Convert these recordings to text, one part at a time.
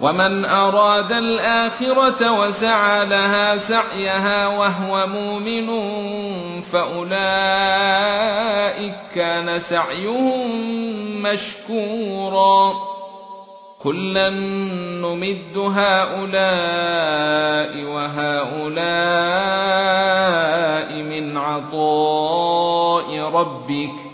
ومن أراد الآخرة وسعى لها سعيها وهو مؤمن فأولئك كان سعيهم مشكورا. كلا نمد هؤلاء وهؤلاء من عطاء ربك.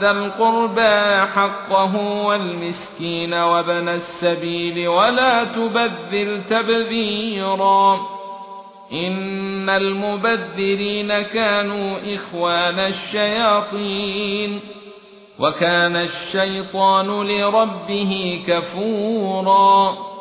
ذا القربى حقه والمسكين وابن السبيل ولا تبذل تبذيرا إن المبذرين كانوا إخوان الشياطين وكان الشيطان لربه كفورا